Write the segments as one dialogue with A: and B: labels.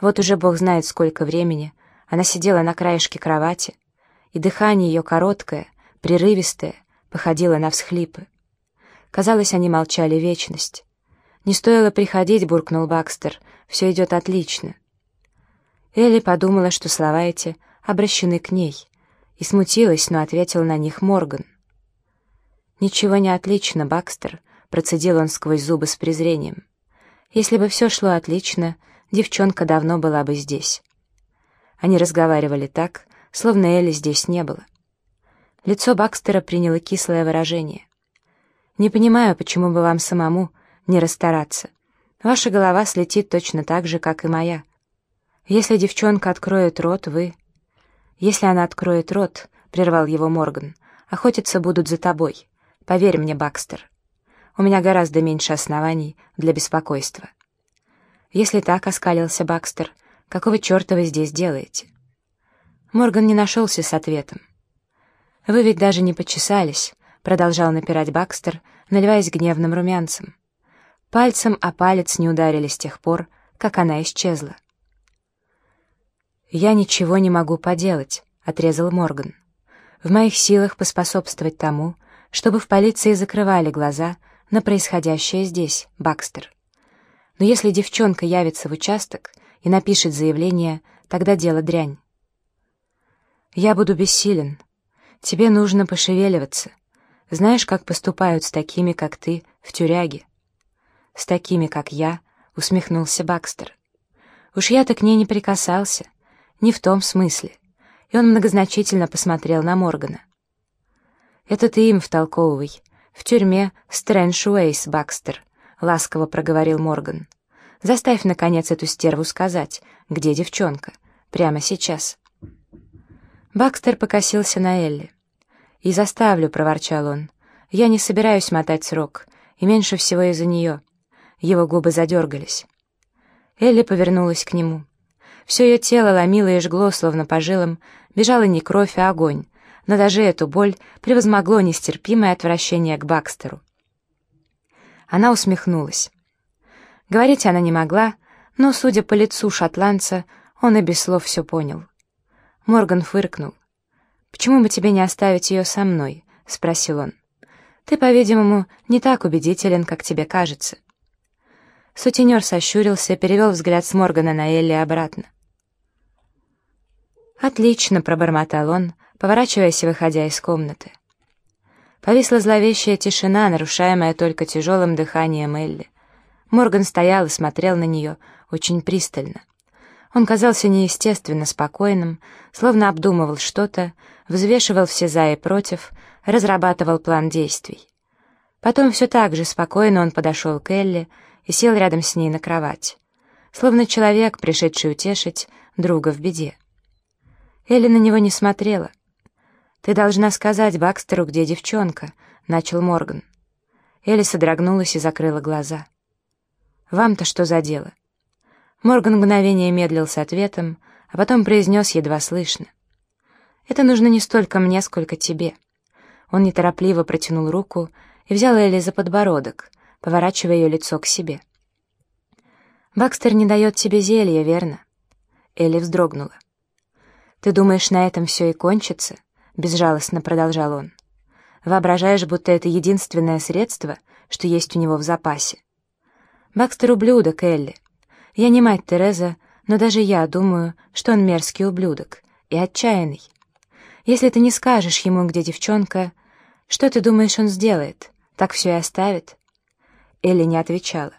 A: Вот уже бог знает сколько времени она сидела на краешке кровати, и дыхание ее короткое, прерывистое, походило на всхлипы. Казалось, они молчали вечность. «Не стоило приходить», — буркнул Бакстер. «Все идет отлично». Элли подумала, что слова эти обращены к ней, и смутилась, но ответил на них Морган. «Ничего не отлично, Бакстер», — процедил он сквозь зубы с презрением. «Если бы все шло отлично, девчонка давно была бы здесь». Они разговаривали так, словно Элли здесь не было. Лицо Бакстера приняло кислое выражение. «Не понимаю, почему бы вам самому не расстараться. Ваша голова слетит точно так же, как и моя. Если девчонка откроет рот, вы...» «Если она откроет рот», — прервал его Морган, — «охотиться будут за тобой. Поверь мне, Бакстер. У меня гораздо меньше оснований для беспокойства». «Если так», — оскалился Бакстер, — «какого черта вы здесь делаете?» Морган не нашелся с ответом. «Вы ведь даже не почесались», — продолжал напирать Бакстер, наливаясь гневным румянцем. Пальцем о палец не ударили с тех пор, как она исчезла. «Я ничего не могу поделать», — отрезал Морган. «В моих силах поспособствовать тому, чтобы в полиции закрывали глаза на происходящее здесь, Бакстер. Но если девчонка явится в участок и напишет заявление, тогда дело дрянь. Я буду бессилен. Тебе нужно пошевеливаться. Знаешь, как поступают с такими, как ты, в тюряге? С такими, как я, усмехнулся Бакстер. Уж я-то к ней не прикасался. Не в том смысле. И он многозначительно посмотрел на Моргана. «Это ты им втолковывай. В тюрьме Стрэндж Уэйс, Бакстер», — ласково проговорил Морган. «Заставь, наконец, эту стерву сказать, где девчонка. Прямо сейчас». Бакстер покосился на Элли. «И заставлю», — проворчал он. «Я не собираюсь мотать срок, и меньше всего из-за нее». Его губы задергались. Элли повернулась к нему. Все ее тело ломило и жгло, словно по жилам, бежала не кровь, а огонь, но даже эту боль превозмогло нестерпимое отвращение к Бакстеру. Она усмехнулась. Говорить она не могла, но, судя по лицу шотландца, он и без слов все понял. Морган фыркнул. «Почему бы тебе не оставить ее со мной?» — спросил он. «Ты, по-видимому, не так убедителен, как тебе кажется». Сутенер сощурился и перевел взгляд с Моргана на Элли обратно. «Отлично», — пробормотал он, поворачиваясь и выходя из комнаты. Повисла зловещая тишина, нарушаемая только тяжелым дыханием Элли. Морган стоял и смотрел на нее очень пристально. Он казался неестественно спокойным, словно обдумывал что-то, взвешивал все «за» и «против», разрабатывал план действий. Потом все так же спокойно он подошел к Элли и сел рядом с ней на кровать, словно человек, пришедший утешить друга в беде. Элли на него не смотрела. «Ты должна сказать Бакстеру, где девчонка», — начал Морган. Элли содрогнулась и закрыла глаза. «Вам-то что за дело?» Морган мгновение медлил с ответом, а потом произнес едва слышно. «Это нужно не столько мне, сколько тебе». Он неторопливо протянул руку и взял Элли за подбородок, поворачивая ее лицо к себе. «Бакстер не дает тебе зелья, верно?» Элли вздрогнула. «Ты думаешь, на этом все и кончится?» — безжалостно продолжал он. «Воображаешь, будто это единственное средство, что есть у него в запасе?» «Бакстер ублюдок, Элли. Я не мать Тереза, но даже я думаю, что он мерзкий ублюдок и отчаянный. Если ты не скажешь ему, где девчонка, что ты думаешь, он сделает? Так все и оставит?» Элли не отвечала.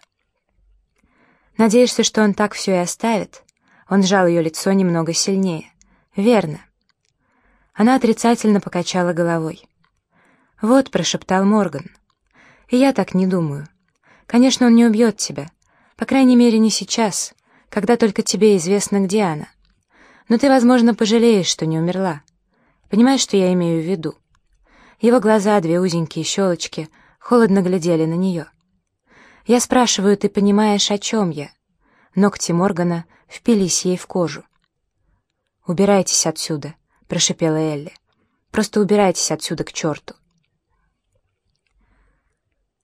A: «Надеешься, что он так все и оставит?» Он сжал ее лицо немного сильнее. «Верно». Она отрицательно покачала головой. «Вот», — прошептал Морган. «И я так не думаю. Конечно, он не убьет тебя. По крайней мере, не сейчас, когда только тебе известно, где она. Но ты, возможно, пожалеешь, что не умерла. Понимаешь, что я имею в виду?» Его глаза, две узенькие щелочки, холодно глядели на нее. «Я спрашиваю, ты понимаешь, о чем я?» Ногти Моргана впились ей в кожу. «Убирайтесь отсюда», — прошипела Элли. «Просто убирайтесь отсюда к черту».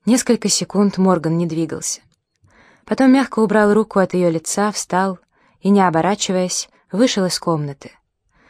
A: Несколько секунд Морган не двигался. Потом мягко убрал руку от ее лица, встал и, не оборачиваясь, вышел из комнаты.